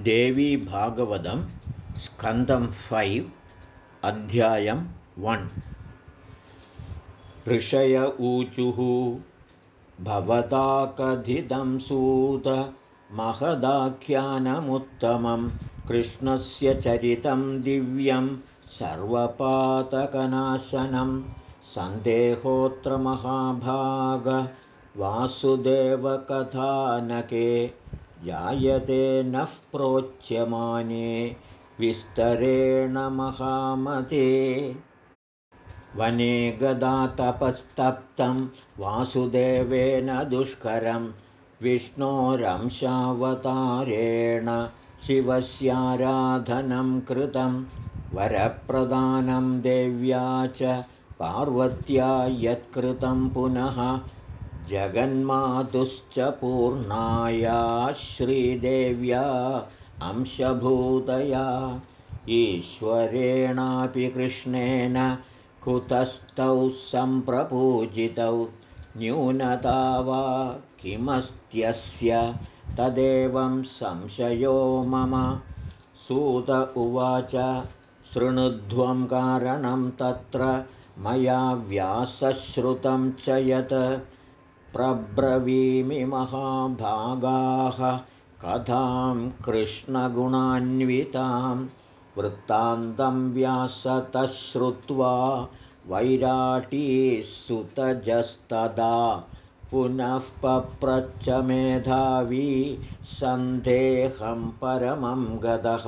देवी भागवतं स्कन्दं फैव् अध्यायं वन्। ऋषय ऊचुः भवता कथितं सूत महदाख्यानमुत्तमं कृष्णस्य चरितं दिव्यं सर्वपातकनाशनं सन्देहोऽत्र वासुदेवकथानके जायते नः प्रोच्यमाने विस्तरेण महामते। वने गदातपस्तप्तं वासुदेवेन दुष्करं विष्णोरंशावतारेण शिवस्याराधनं कृतं वरप्रदानं देव्या च पार्वत्या यत्कृतं पुनः जगन्मातुश्च पूर्णाया श्रीदेव्या अंशभूतया। ईश्वरेणापि कृष्णेन कुतस्थौ सम्प्रपूजितौ। न्यूनता वा किमस्त्यस्य? तदेवं संशयो मम। सूत उवाच शृणुध्वं कारणं तत्र मया व्यासश्रुतं च यत् प्रब्रवीमि महाभागाः कथां कृष्णगुणान्वितां वृत्तान्तं व्यासतः श्रुत्वा सुतजस्तदा पुनः मेधावी सन्देहं परमं गतः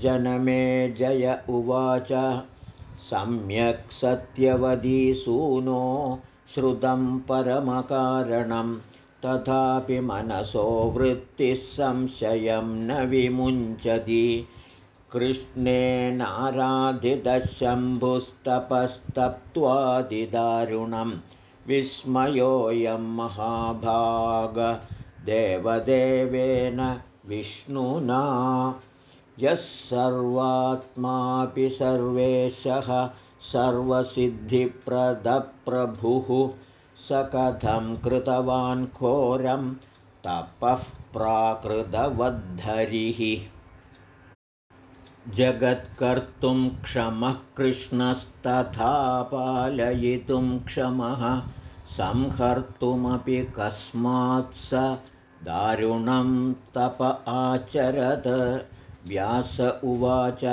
जनमे जय उवाच सम्यक् सत्यवदी सूनो श्रुतं परमकारणं तथापि मनसो वृत्तिः संशयं न विमुञ्चति। कृष्णेनाराधितशम्भुस्तपस्तप्त्वादिदारुणं विस्मयोऽयं महाभागदेवदेवेन विष्णुना। यः सर्वात्मापि सर्वेशः सर्वसिद्धिप्रदप्रभुः स कथं कृतवान् घोरं तपः प्राकृतवद्धरिः। जगत्कर्तुं क्षमः कृष्णस्तथा पालयितुं क्षमः संहर्तुमपि कस्मात् स दारुणं तप आचरत्। व्यास उवाच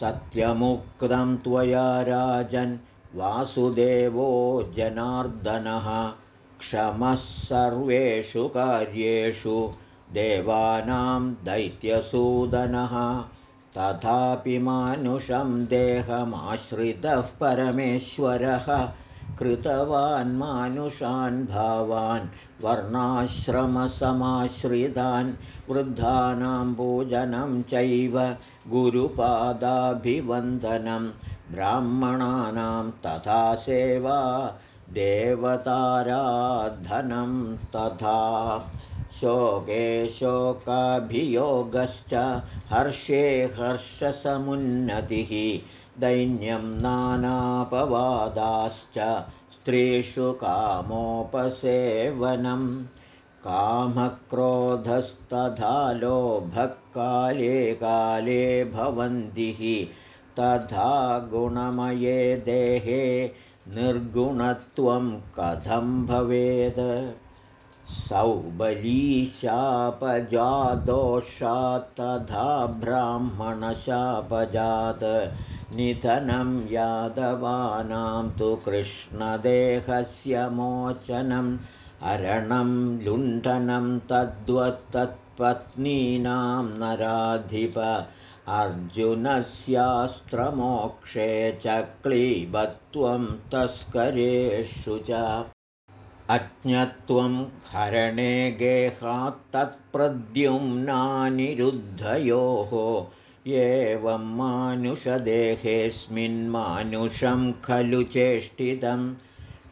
सत्यमुक्तं त्वया राजन् वासुदेवो जनार्दनः। क्षमः सर्वेषु कार्येषु देवानां दैत्यसूदनः। तथापि मानुषं देहमाश्रितः परमेश्वरः। कृतवान् मानुषान् भावान् वर्णाश्रमसमाश्रितान् वृद्धानां पूजनं चैव गुरुपादाभिवन्दनं। ब्राह्मणानां तथा सेवा देवताराधनं तथा। शोके शोकाभियोगश्च हर्षे हर्षसमुन्नतिः। दैन्यं नानापवादाश्च स्त्रीषु कामोपसेवनं कामक्रोधस्तथा लोभः काले काले भवन्ति तथा गुणमये देहे निर्गुणत्वं कथं भवेत् सौबलीशापजादोषात् तथा ब्राह्मणशापजात् निधनं यादवानां तु कृष्णदेहस्य मोचनं हरणं लुण्ठनं तद्वत्तत्पत्नीनां नराधिप अर्जुनस्यास्त्रमोक्षे च क्लीबत्वं तस्करेषु च अज्ञत्वं हरणे गेहात्तत्प्रद्युम्नानिरुद्धयोः एवं मानुषदेहेऽस्मिन् मानुषं खलु चेष्टितं।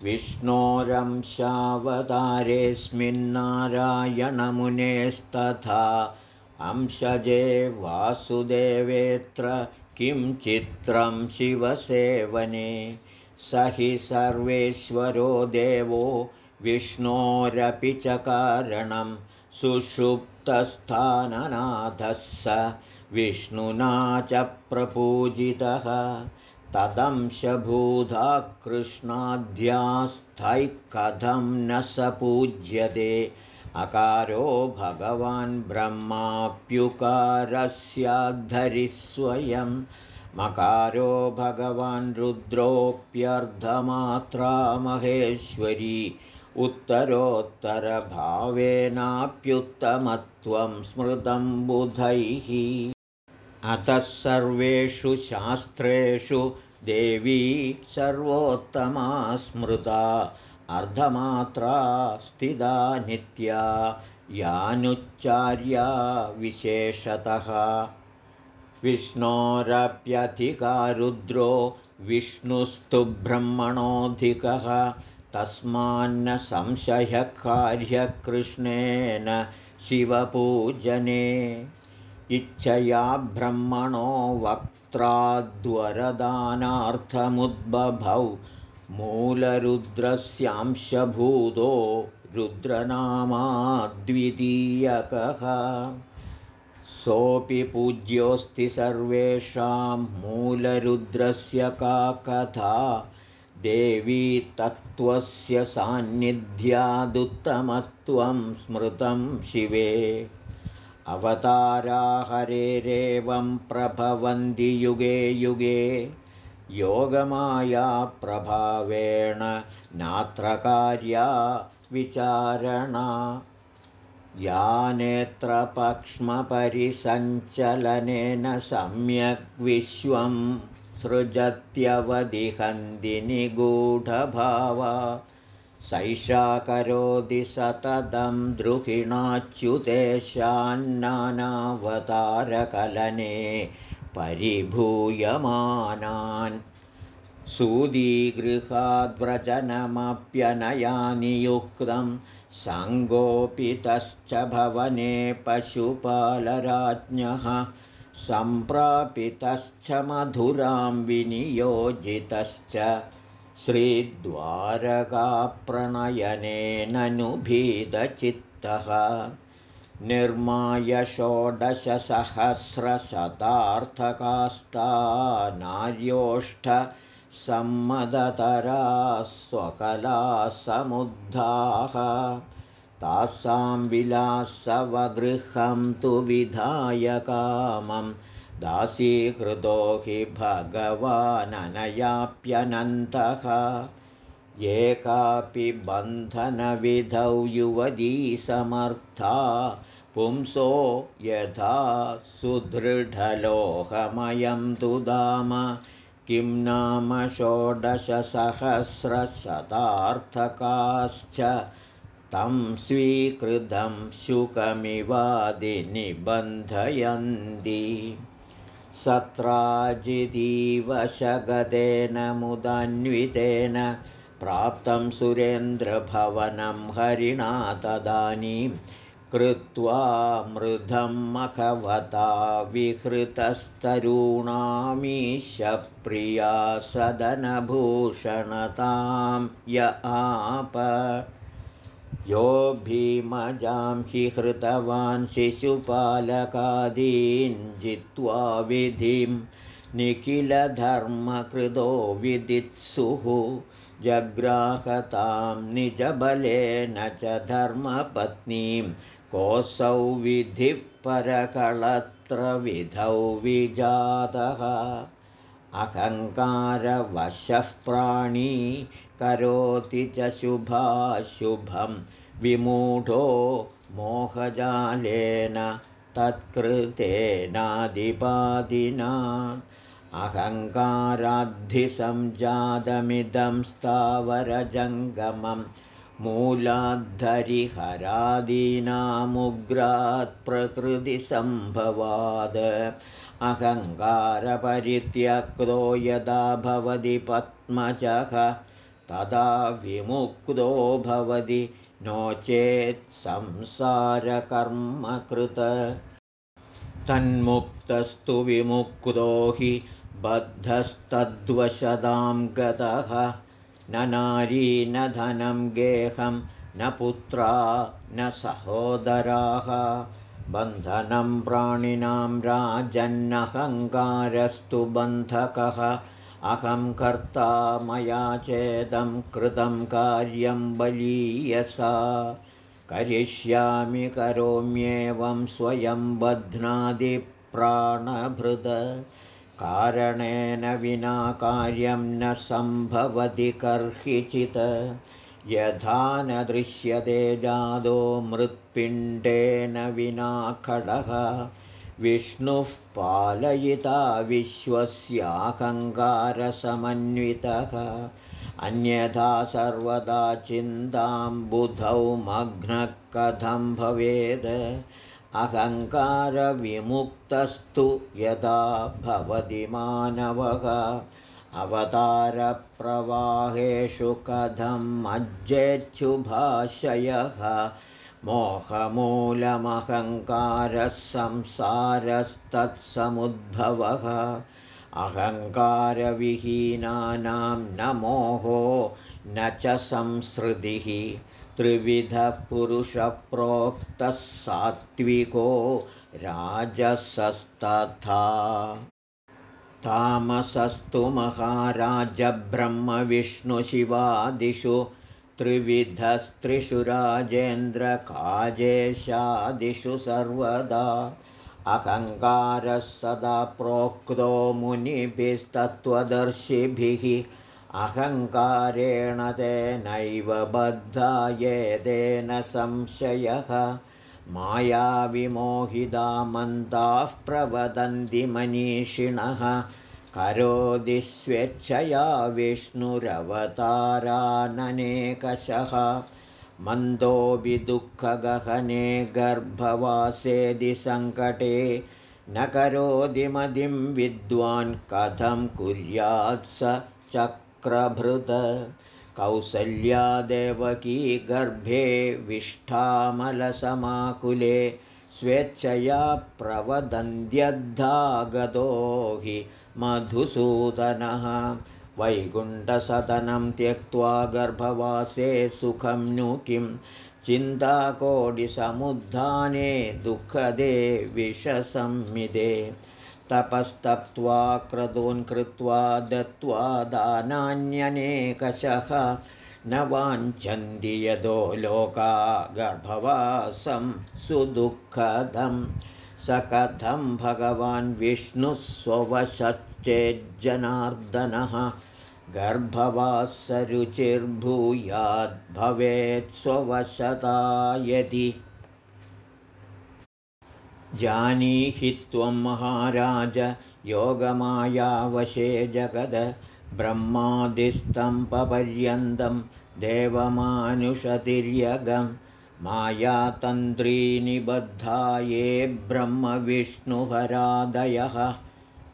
विष्णोरंशावतारेऽस्मिन्नारायणमुनेस्तथा अंशजे वासुदेवेऽत्र किं चित्रं शिवसेवने। स हि सर्वेश्वरो देवो विष्णोरपि च कारणं सुषुप् मुक्तस्थाननाथः स विष्णुना च प्रपूजितः। तदंशभूता कृष्णाध्यास्थैः कथं न स पूज्यते। अकारो भगवान् ब्रह्माप्युकारस्याद्धरिः स्वयं मकारो भगवान् रुद्रोऽप्यर्धमात्रा महेश्वरी उत्तरोत्तरभावेनाप्युत्तमत्वं स्मृतं बुधैः। अतः सर्वेषु शास्त्रेषु देवी सर्वोत्तमा स्मृता अर्धमात्रा स्थिता नित्या यानुच्चार्या विशेषतः। विष्णोरप्यधिकारुद्रो विष्णुस्तु ब्रह्मणोऽधिकः तस्मान्न संशयकार्यकृष्णेन शिवपूजने इच्छया ब्रह्मणो वक्त्राद्वरदानार्थमुद्बभौ मूलरुद्रस्यांशभूतो रुद्रनामाद्वितीयकः। सोऽपि पूज्योऽस्ति सर्वेषां मूलरुद्रस्य का कथा देवी तत्त्वस्य सान्निध्यादुत्तमत्वं स्मृतं शिवे। अवतारा हरेरेवं प्रभवन्ति युगे युगे। योगमाया प्रभावेण नात्र कार्या विचारणा। या नेत्रपक्ष्मपरिसञ्चलनेन सम्यक् विश्वं सृजत्यवदिहन्दिनिगूढभावा सैषा करोति सततं द्रुहिणाच्युतेशान्नानावतारकलने परिभूयमानान्। सूदीगृहाद्व्रजनमप्यनयानियुक्तं सङ्गोपितश्च भवने पशुपालराज्ञः सम्प्रापितश्च मधुरां विनियोजितश्च श्रीद्वारकाप्रणयनेननुभीतचित्तः निर्माय षोडशसहस्रशतार्थकास्ता नार्योष्ठसम्मदतरा स्वकलासमुद्धाः तासां विलासवगृहं तु विधाय कामं। दासीकृतो हि भगवाननयाप्यनन्तः। एकापि बन्धनविधौ युवती समर्था। पुंसो यथा सुदृढलोहमयं दुदाम किं नाम षोडशसहस्रशतार्थकाश्च तं स्वीकृतं शुकमिवादिनिबन्धयन्ति। सत्राजिदीवशगतेन मुदान्वितेन प्राप्तं सुरेन्द्रभवनं हरिणा तदानीं कृत्वा मृधं मखवता विहृतस्तरूणामीशप्रिया सदनभूषणतां य आप यो भीमजां हि हृतवान् शिशुपालकादीन् जित्वा विधिं निखिलधर्मकृतो विदित्सुः। जग्राहतां निजबलेन च धर्मपत्नीं कोऽसौ विधिः परकळत्रविधौ विजातः अहङ्कारवशः प्राणी करोति च शुभाशुभं। विमूढो मोहजालेन तत्कृतेनादिपादिना अहङ्काराद्धिसंजातमिदं स्थावरजङ्गमं मूलाद्धरिहरादीनामुग्रात् प्रकृतिसम्भवाद अहङ्कारपरित्यक्तो यदा भवति पद्मजः तदा विमुक्तो भवति नो चेत् संसारकर्मकृत तन्मुक्तस्तु विमुक्तो हि बद्धस्तद्वशदां गतः न नारी न धनं गेहं न पुत्रा न सहोदराः। बन्धनं प्राणिनां राजन्नहङ्कारस्तु बन्धकः। अहं कर्ता मया चेदं कृतं कार्यं बलीयसा करिष्यामि करोम्येवं स्वयं बध्नादिप्राणभृद कारणेन विना कार्यं न सम्भवति कर्हिचित्। यथा न दृश्यते जादो मृत्पिण्डेन विना खडः। विष्णुः पालयिता विश्वस्याहङ्कारसमन्वितः। अन्यथा सर्वदा चिन्तां बुधौ मग्नः कथं भवेद् अहङ्कारविमुक्तस्तु यदा भवति मानवः। अवतारप्रवाहेषु कथं मज्जेच्छुभाषयः मोहमूलमहङ्कारः संसारस्तत्समुद्भवः अहङ्कारविहीनानां न मोहो न च संसृतिः त्रिविधः पुरुषप्रोक्तः सात्विको राजसस्तथा। तामसस्तु महाराजब्रह्मविष्णुशिवादिषु त्रिविधस्त्रिषु राजेन्द्रकाजेशादिषु सर्वदा। अहङ्कारः सदा प्रोक्तो मुनिभिस्तत्त्वदर्शिभिः अहङ्कारेण तेनैव बद्धा येदेन संशयः। मायाविमोहिता मन्ताः प्रवदन्ति मनीषिणः। करोति स्वेच्छया विष्णुरवताराननेकशः। मन्दोऽपि दुःखगहने गर्भवासेदि सङ्कटे। न करोति मदिं विद्वान् कथं कुर्यात् स चक्रभृत कौसल्यादेवकी गर्भे विष्ठामलसमाकुले स्वेच्छया प्रवदन्त्यद्धागतो हि मधुसूदनः वैकुण्ठसदनं त्यक्त्वा गर्भवासे सुखं नु किं? चिन्ताकोटिसमुद्धाने दुःखदे विषसंमिदे तपस्तप्त्वा क्रतून् कृत्वा दत्त्वा दानान्यनेकशः। न वाञ्छन्ति यदो लोका गर्भवासं सुदुःखदम् स कथं भगवान् विष्णुः स्ववशच्चेज्जनार्दनः गर्भवासरुचिर्भूयाद्भवेत् स्ववशता यदि जानीहि त्वं महाराज योगमायावशे जगद ब्रह्मादिस्तम्पपर्यन्तं देवमानुषतिर्यगम् मायातन्त्रीनिबद्धा ये ब्रह्मविष्णुहरादयः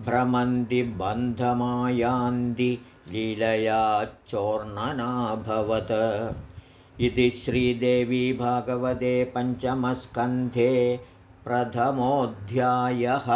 भ्रमन्ति बन्धमायान्ति लीलयाच्चोर्णनाभवत् इति श्रीदेवी भागवते पञ्चमस्कन्धे प्रथमोऽध्यायः